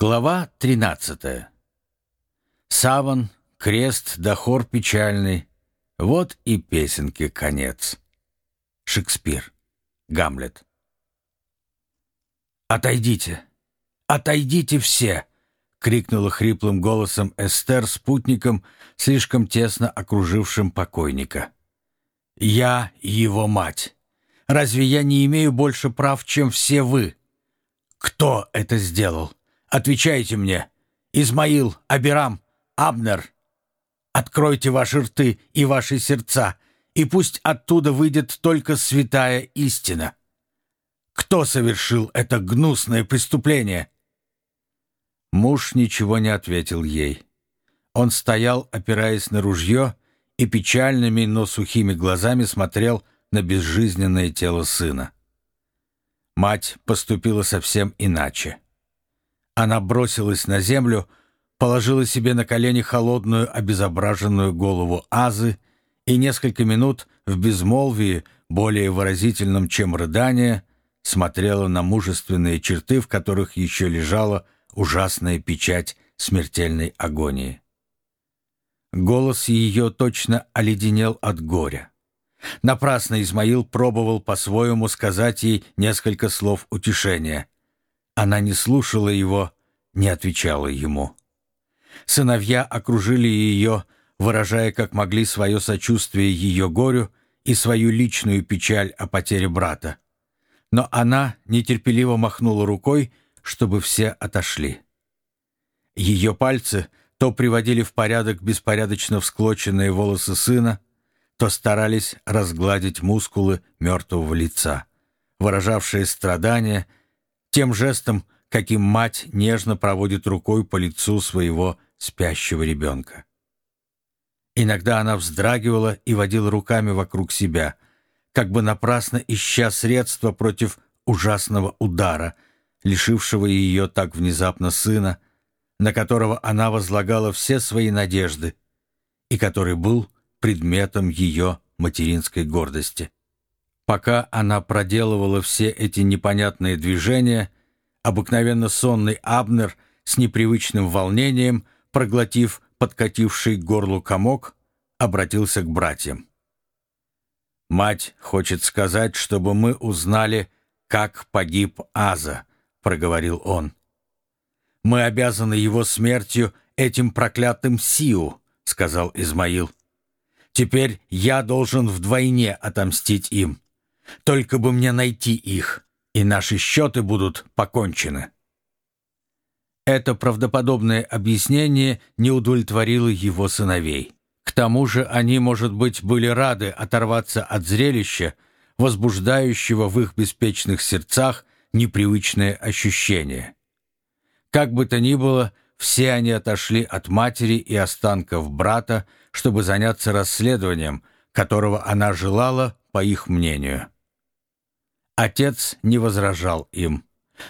Глава 13. Саван, крест да хор печальный. Вот и песенки конец. Шекспир. Гамлет. «Отойдите! Отойдите все!» — крикнула хриплым голосом Эстер спутником, слишком тесно окружившим покойника. «Я его мать. Разве я не имею больше прав, чем все вы? Кто это сделал?» Отвечайте мне. Измаил, Абирам, Абнер. Откройте ваши рты и ваши сердца, и пусть оттуда выйдет только святая истина. Кто совершил это гнусное преступление?» Муж ничего не ответил ей. Он стоял, опираясь на ружье, и печальными, но сухими глазами смотрел на безжизненное тело сына. Мать поступила совсем иначе. Она бросилась на землю, положила себе на колени холодную, обезображенную голову Азы и несколько минут в безмолвии, более выразительном, чем рыдание, смотрела на мужественные черты, в которых еще лежала ужасная печать смертельной агонии. Голос ее точно оледенел от горя. Напрасно Измаил пробовал по-своему сказать ей несколько слов утешения. Она не слушала его, не отвечала ему. Сыновья окружили ее, выражая как могли свое сочувствие ее горю и свою личную печаль о потере брата. Но она нетерпеливо махнула рукой, чтобы все отошли. Ее пальцы то приводили в порядок беспорядочно всклоченные волосы сына, то старались разгладить мускулы мертвого лица, выражавшие страдания, тем жестом, каким мать нежно проводит рукой по лицу своего спящего ребенка. Иногда она вздрагивала и водила руками вокруг себя, как бы напрасно ища средства против ужасного удара, лишившего ее так внезапно сына, на которого она возлагала все свои надежды и который был предметом ее материнской гордости. Пока она проделывала все эти непонятные движения, обыкновенно сонный Абнер с непривычным волнением, проглотив подкативший к горлу комок, обратился к братьям. «Мать хочет сказать, чтобы мы узнали, как погиб Аза», — проговорил он. «Мы обязаны его смертью этим проклятым Сиу», — сказал Измаил. «Теперь я должен вдвойне отомстить им. Только бы мне найти их» и наши счеты будут покончены». Это правдоподобное объяснение не удовлетворило его сыновей. К тому же они, может быть, были рады оторваться от зрелища, возбуждающего в их беспечных сердцах непривычное ощущение. Как бы то ни было, все они отошли от матери и останков брата, чтобы заняться расследованием, которого она желала, по их мнению. Отец не возражал им,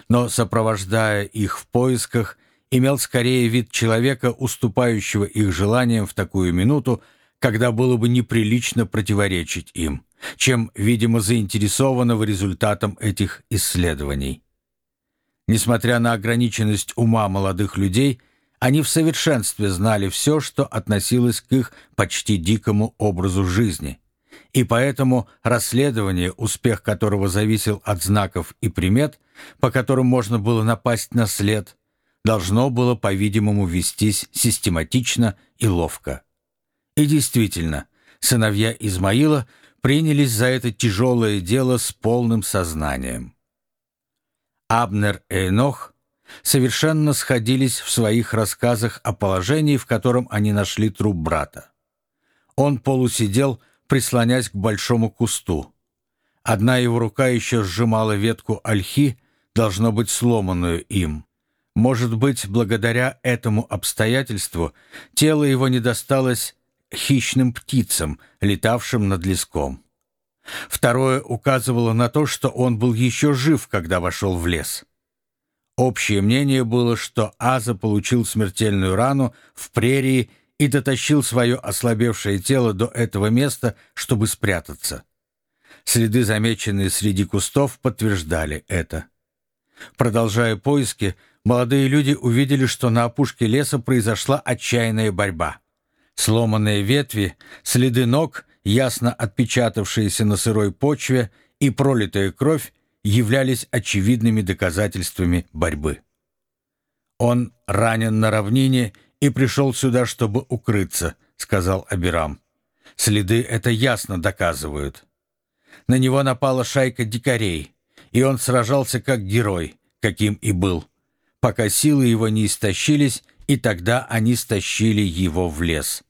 но, сопровождая их в поисках, имел скорее вид человека, уступающего их желаниям в такую минуту, когда было бы неприлично противоречить им, чем, видимо, заинтересованного результатом этих исследований. Несмотря на ограниченность ума молодых людей, они в совершенстве знали все, что относилось к их почти дикому образу жизни – и поэтому расследование, успех которого зависел от знаков и примет, по которым можно было напасть на след, должно было, по-видимому, вестись систематично и ловко. И действительно, сыновья Измаила принялись за это тяжелое дело с полным сознанием. Абнер и Энох совершенно сходились в своих рассказах о положении, в котором они нашли труп брата. Он полусидел прислонясь к большому кусту. Одна его рука еще сжимала ветку ольхи, должно быть сломанную им. Может быть, благодаря этому обстоятельству тело его не досталось хищным птицам, летавшим над леском. Второе указывало на то, что он был еще жив, когда вошел в лес. Общее мнение было, что Аза получил смертельную рану в прерии и дотащил свое ослабевшее тело до этого места, чтобы спрятаться. Следы, замеченные среди кустов, подтверждали это. Продолжая поиски, молодые люди увидели, что на опушке леса произошла отчаянная борьба. Сломанные ветви, следы ног, ясно отпечатавшиеся на сырой почве и пролитая кровь являлись очевидными доказательствами борьбы. «Он ранен на равнине и пришел сюда, чтобы укрыться», — сказал Абирам. «Следы это ясно доказывают. На него напала шайка дикарей, и он сражался как герой, каким и был, пока силы его не истощились, и тогда они стащили его в лес».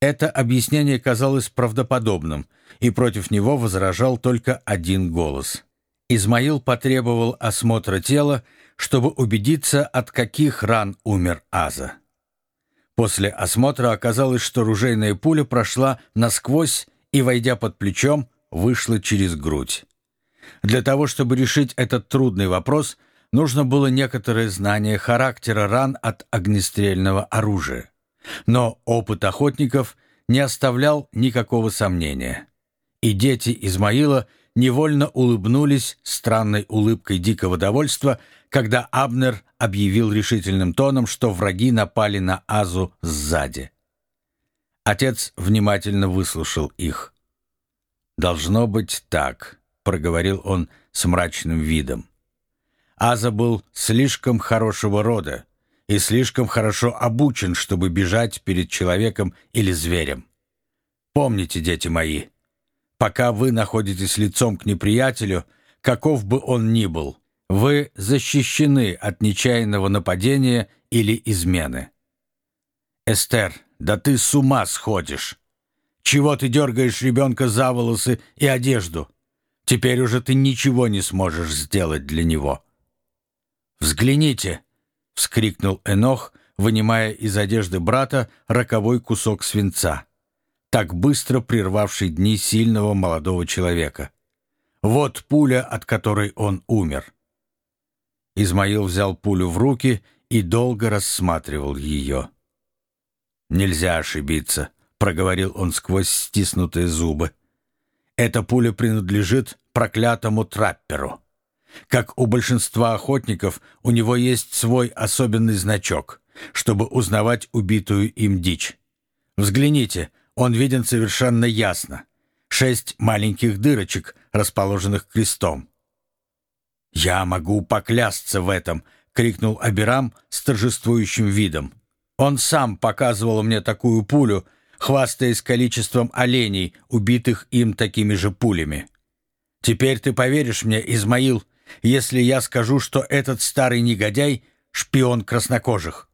Это объяснение казалось правдоподобным, и против него возражал только один голос. Измаил потребовал осмотра тела, чтобы убедиться, от каких ран умер Аза. После осмотра оказалось, что ружейная пуля прошла насквозь и, войдя под плечом, вышла через грудь. Для того, чтобы решить этот трудный вопрос, нужно было некоторое знание характера ран от огнестрельного оружия. Но опыт охотников не оставлял никакого сомнения. И дети Измаила невольно улыбнулись странной улыбкой дикого довольства, когда Абнер объявил решительным тоном, что враги напали на Азу сзади. Отец внимательно выслушал их. «Должно быть так», — проговорил он с мрачным видом. Аза был слишком хорошего рода и слишком хорошо обучен, чтобы бежать перед человеком или зверем. Помните, дети мои, пока вы находитесь лицом к неприятелю, каков бы он ни был, вы защищены от нечаянного нападения или измены. Эстер, да ты с ума сходишь. Чего ты дергаешь ребенка за волосы и одежду? Теперь уже ты ничего не сможешь сделать для него. «Взгляните!» — вскрикнул Энох, вынимая из одежды брата роковой кусок свинца, так быстро прервавший дни сильного молодого человека. Вот пуля, от которой он умер. Измаил взял пулю в руки и долго рассматривал ее. «Нельзя ошибиться», — проговорил он сквозь стиснутые зубы. «Эта пуля принадлежит проклятому трапперу. Как у большинства охотников, у него есть свой особенный значок, чтобы узнавать убитую им дичь. Взгляните, он виден совершенно ясно. Шесть маленьких дырочек, расположенных крестом. «Я могу поклясться в этом!» — крикнул Абирам с торжествующим видом. «Он сам показывал мне такую пулю, хвастаясь количеством оленей, убитых им такими же пулями. Теперь ты поверишь мне, Измаил, если я скажу, что этот старый негодяй — шпион краснокожих.